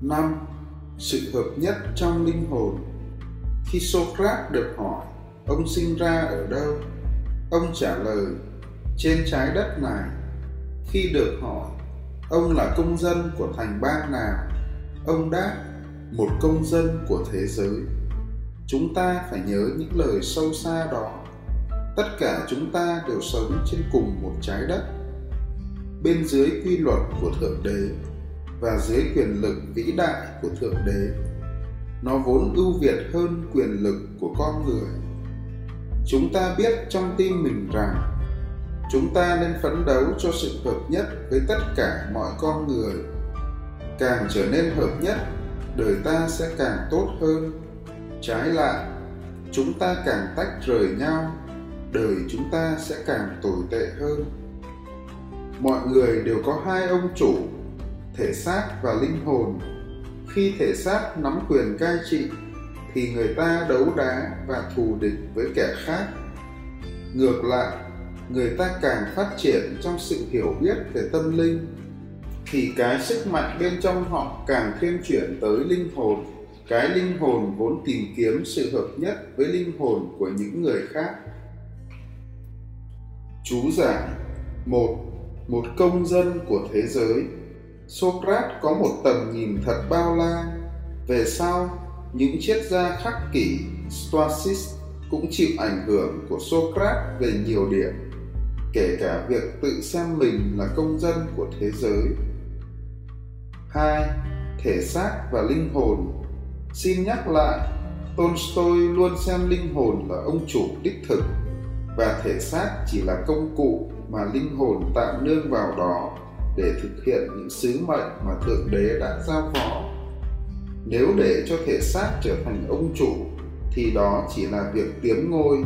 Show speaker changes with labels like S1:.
S1: năm Sự hợp nhất trong linh hồn Khi Socrates được hỏi ông sinh ra ở đâu, ông trả lời trên trái đất này. Khi được hỏi ông là công dân của thành bang nào, ông đáp một công dân của thế giới. Chúng ta phải nhớ những lời sâu xa đó. Tất cả chúng ta đều sống trên cùng một trái đất. Bên dưới quy luật của Thượng Đế và dưới quyền lực vĩ đại của thượng đế. Nó vốn ưu việt hơn quyền lực của con người. Chúng ta biết trong tim mình rằng, chúng ta nên phấn đấu cho sự hợp nhất với tất cả mọi con người. Càng trở nên hợp nhất, đời ta sẽ càng tốt hơn. Trái lại, chúng ta càng tách rời nhau, đời chúng ta sẽ càng tồi tệ hơn. Mọi người đều có hai ông chủ thể xác và linh hồn. Khi thể xác nắm quyền cai trị, thì người ta đấu đá và thù địch với kẻ khác. Ngược lại, người ta càng phát triển trong sự hiểu biết về tâm linh, thì cái sức mạnh bên trong họ càng thêm chuyển tới linh hồn. Cái linh hồn vốn tìm kiếm sự hợp nhất với linh hồn của những người khác. Chú giải một một công dân của thế giới. Socrates có một tầm nhìn thật bao la. Về sau, những triết gia khắc kỷ Stoicis cũng chịu ảnh hưởng của Socrates về nhiều điểm, kể cả việc tự xem mình là công dân của thế giới. 2. Thể xác và linh hồn Xin nhắc lại, Tolstoy luôn xem linh hồn là ông chủ đích thực và thể xác chỉ là công cụ mà linh hồn tạm nương vào đó để thực hiện những sứ mệnh mà thượng đế đã giao phó. Nếu để cho thể xác trở thành ông chủ, thì đó chỉ là việc tiếm ngôi.